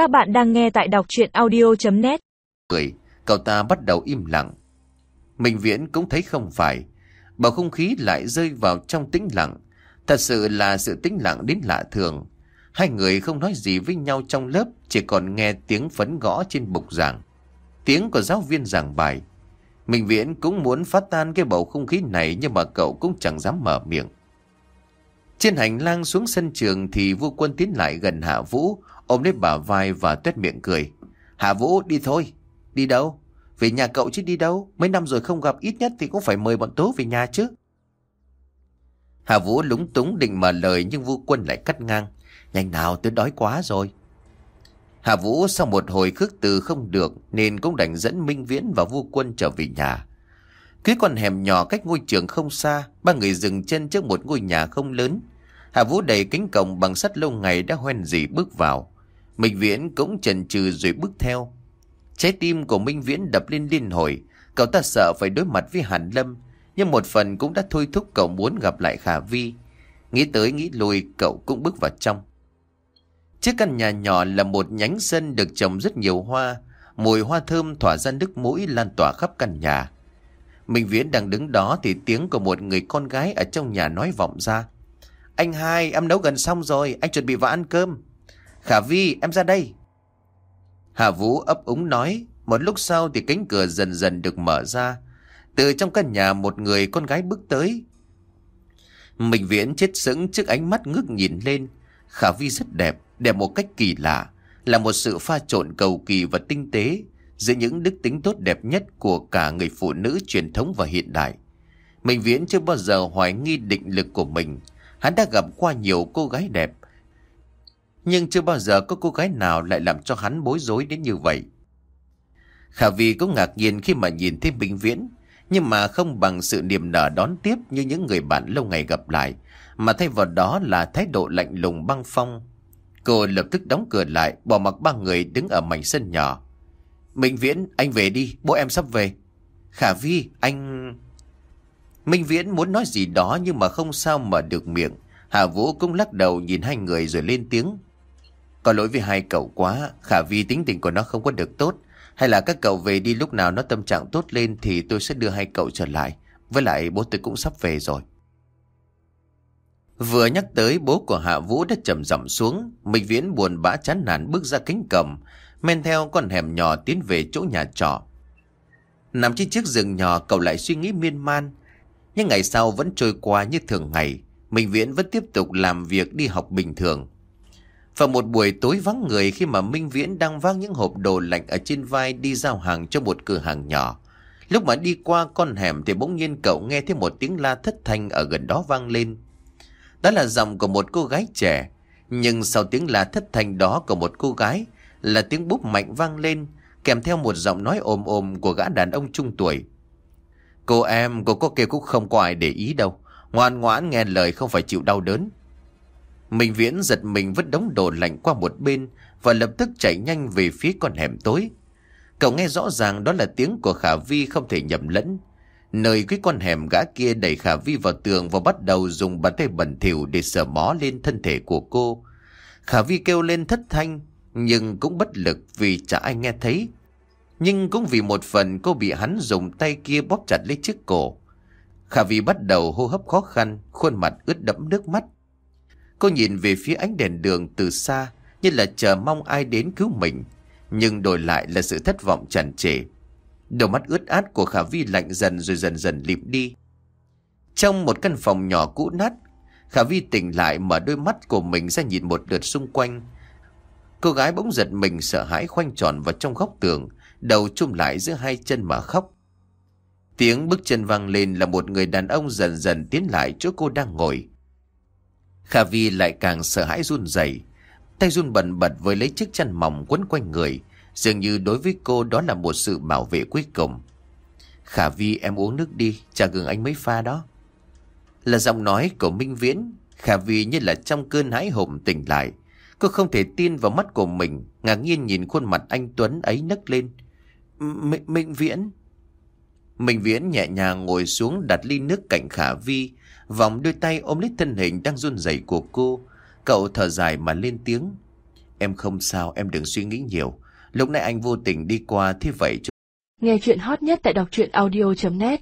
Các bạn đang nghe tại đọc chuyện audio.net Cười, cậu ta bắt đầu im lặng. Minh Viễn cũng thấy không phải. Bầu không khí lại rơi vào trong tĩnh lặng. Thật sự là sự tĩnh lặng đến lạ thường. Hai người không nói gì với nhau trong lớp, chỉ còn nghe tiếng phấn gõ trên bục giảng. Tiếng của giáo viên giảng bài. Minh Viễn cũng muốn phát tan cái bầu không khí này nhưng mà cậu cũng chẳng dám mở miệng. Trên hành lang xuống sân trường thì vua quân tiến lại gần Hạ Vũ, ôm lấy bả vai và tuét miệng cười. Hà Vũ đi thôi. Đi đâu? Về nhà cậu chứ đi đâu? Mấy năm rồi không gặp ít nhất thì cũng phải mời bọn Tố về nhà chứ. Hà Vũ lúng túng định mở lời nhưng vua quân lại cắt ngang. Nhanh nào tôi đói quá rồi. Hà Vũ sau một hồi khước từ không được nên cũng đành dẫn Minh Viễn và vua quân trở về nhà. Cứ con hẻm nhỏ cách ngôi trường không xa, ba người dừng chân trước một ngôi nhà không lớn. Hà Vũ đẩy kính cổng bằng sắt lâu ngày đã hoen dỉ bước vào. Minh Viễn cũng chần chừ rồi bước theo. Trái tim của Minh Viễn đập lên liên hồi, cậu ta sợ phải đối mặt với Hàn Lâm, nhưng một phần cũng đã thôi thúc cậu muốn gặp lại Khả Vi. Nghĩ tới nghĩ lui, cậu cũng bước vào trong. Chiếc căn nhà nhỏ là một nhánh sân được trồng rất nhiều hoa, mùi hoa thơm tỏa ra nước mũi lan tỏa khắp căn nhà. Minh Viễn đang đứng đó thì tiếng của một người con gái ở trong nhà nói vọng ra. Anh hai, em nấu gần xong rồi, anh chuẩn bị vào ăn cơm. Khả Vi, em ra đây. Hà Vũ ấp úng nói, một lúc sau thì cánh cửa dần dần được mở ra. Từ trong căn nhà một người con gái bước tới. Minh Viễn chết sững trước ánh mắt ngước nhìn lên. Khả Vi rất đẹp, đẹp một cách kỳ lạ, là một sự pha trộn cầu kỳ và tinh tế giữa những đức tính tốt đẹp nhất của cả người phụ nữ truyền thống và hiện đại. Minh Viễn chưa bao giờ hoài nghi định lực của mình. Hắn đã gặp qua nhiều cô gái đẹp. Nhưng chưa bao giờ có cô gái nào lại làm cho hắn bối rối đến như vậy. Khả Vi cũng ngạc nhiên khi mà nhìn thấy Minh Viễn. Nhưng mà không bằng sự niềm nở đón tiếp như những người bạn lâu ngày gặp lại. Mà thay vào đó là thái độ lạnh lùng băng phong. Cô lập tức đóng cửa lại, bỏ mặc ba người đứng ở mảnh sân nhỏ. Minh Viễn, anh về đi, bố em sắp về. Khả Vi, anh... Minh Viễn muốn nói gì đó nhưng mà không sao mở được miệng. Hà Vũ cũng lắc đầu nhìn hai người rồi lên tiếng. Có lỗi với hai cậu quá, Khả Vi tính tình của nó không có được tốt. Hay là các cậu về đi lúc nào nó tâm trạng tốt lên thì tôi sẽ đưa hai cậu trở lại. Với lại bố tôi cũng sắp về rồi. Vừa nhắc tới bố của Hạ Vũ đã trầm rậm xuống, Minh Viễn buồn bã chán nản bước ra cánh cầm, men theo con hẻm nhỏ tiến về chỗ nhà trọ. Nằm trên chiếc giường nhỏ cậu lại suy nghĩ miên man. Nhưng ngày sau vẫn trôi qua như thường ngày, Minh Viễn vẫn tiếp tục làm việc đi học bình thường. Vào một buổi tối vắng người khi mà Minh Viễn đang vác những hộp đồ lạnh ở trên vai đi giao hàng cho một cửa hàng nhỏ. Lúc mà đi qua con hẻm thì bỗng nhiên cậu nghe thấy một tiếng la thất thanh ở gần đó vang lên. Đó là giọng của một cô gái trẻ. Nhưng sau tiếng la thất thanh đó của một cô gái là tiếng búp mạnh vang lên, kèm theo một giọng nói ồm ồm của gã đàn ông trung tuổi. Cô em, cô có kêu cũng không có ai để ý đâu. Ngoan ngoãn nghe lời không phải chịu đau đớn. Mình viễn giật mình vứt đống đồ lạnh qua một bên và lập tức chạy nhanh về phía con hẻm tối. Cậu nghe rõ ràng đó là tiếng của Khả Vi không thể nhầm lẫn. Nơi cái con hẻm gã kia đẩy Khả Vi vào tường và bắt đầu dùng bàn tay bẩn thỉu để sờ mó lên thân thể của cô. Khả Vi kêu lên thất thanh, nhưng cũng bất lực vì chả ai nghe thấy. Nhưng cũng vì một phần cô bị hắn dùng tay kia bóp chặt lấy chiếc cổ. Khả Vi bắt đầu hô hấp khó khăn, khuôn mặt ướt đẫm nước mắt. Cô nhìn về phía ánh đèn đường từ xa như là chờ mong ai đến cứu mình. Nhưng đổi lại là sự thất vọng tràn trề. Đôi mắt ướt át của Khả Vi lạnh dần rồi dần dần lịm đi. Trong một căn phòng nhỏ cũ nát, Khả Vi tỉnh lại mở đôi mắt của mình ra nhìn một lượt xung quanh. Cô gái bỗng giật mình sợ hãi khoanh tròn vào trong góc tường, đầu chum lại giữa hai chân mà khóc. Tiếng bước chân vang lên là một người đàn ông dần dần tiến lại chỗ cô đang ngồi. Khả Vi lại càng sợ hãi run rẩy, tay run bần bật với lấy chiếc chăn mỏng quấn quanh người, dường như đối với cô đó là một sự bảo vệ cuối cùng. Khả Vi em uống nước đi, trà gừng anh mới pha đó. Là giọng nói của Minh Viễn, Khả Vi như là trong cơn hãi hùng tỉnh lại. Cô không thể tin vào mắt của mình, ngạc nhiên nhìn khuôn mặt anh Tuấn ấy nấc lên. M Minh Viễn. Minh Viễn nhẹ nhàng ngồi xuống đặt ly nước cạnh Khả Vi, vòng đôi tay ôm lấy thân hình đang run rẩy của cô. Cậu thở dài mà lên tiếng. em không sao, em đừng suy nghĩ nhiều. Lúc nãy anh vô tình đi qua thế vậy. Nghe chuyện hot nhất tại đọc truyện audio.net